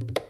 you.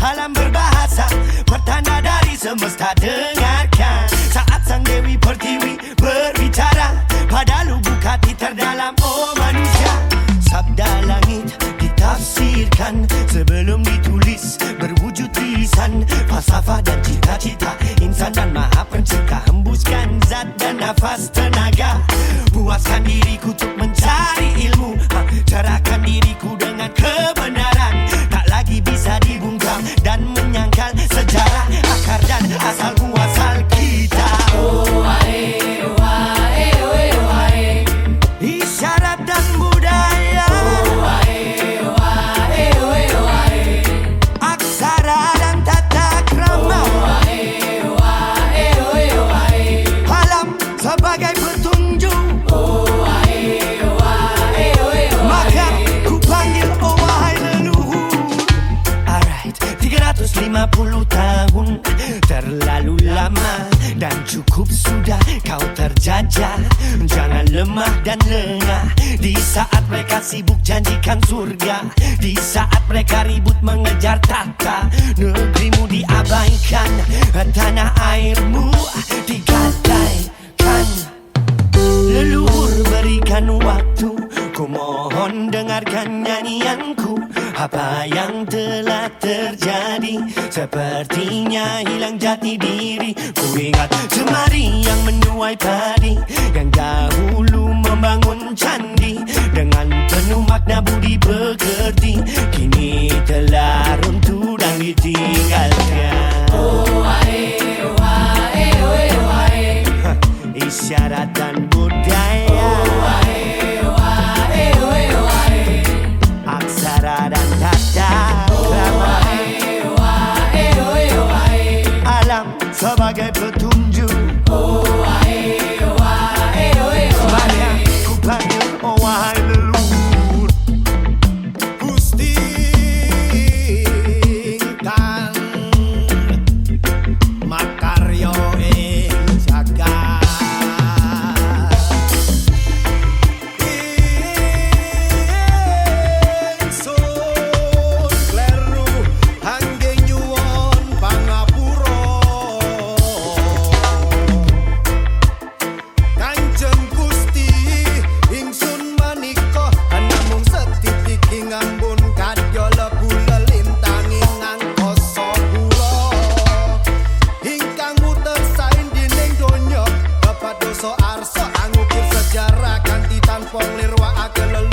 alam berbahasa. Pertanda dari semesta dengarkan Sebelum ditulis berwujud lisan Falsafah dan cita-cita. Insan dan maha pencipta Hembuskan zat dan nafas tenaga. Puaskan diriku untuk Dan cukup sudah kau terjajah. Jangan lemah dan lengah. Di saat mereka sibuk janjikan surga. Di saat mereka ribut mengejar tahta. Negerimu diabaikan Tanah airmu digadaikan. Leluhur berikan waktu. Ku mohon dengarkan nyanyianku apa yang telah terjadi? Sepertinya hilang jati diri. Ku ingat semari yang menuai padi Yang dahulu membangun candi. Dengan penuh makna budi bekerti Kini telah runtuh dan litih I can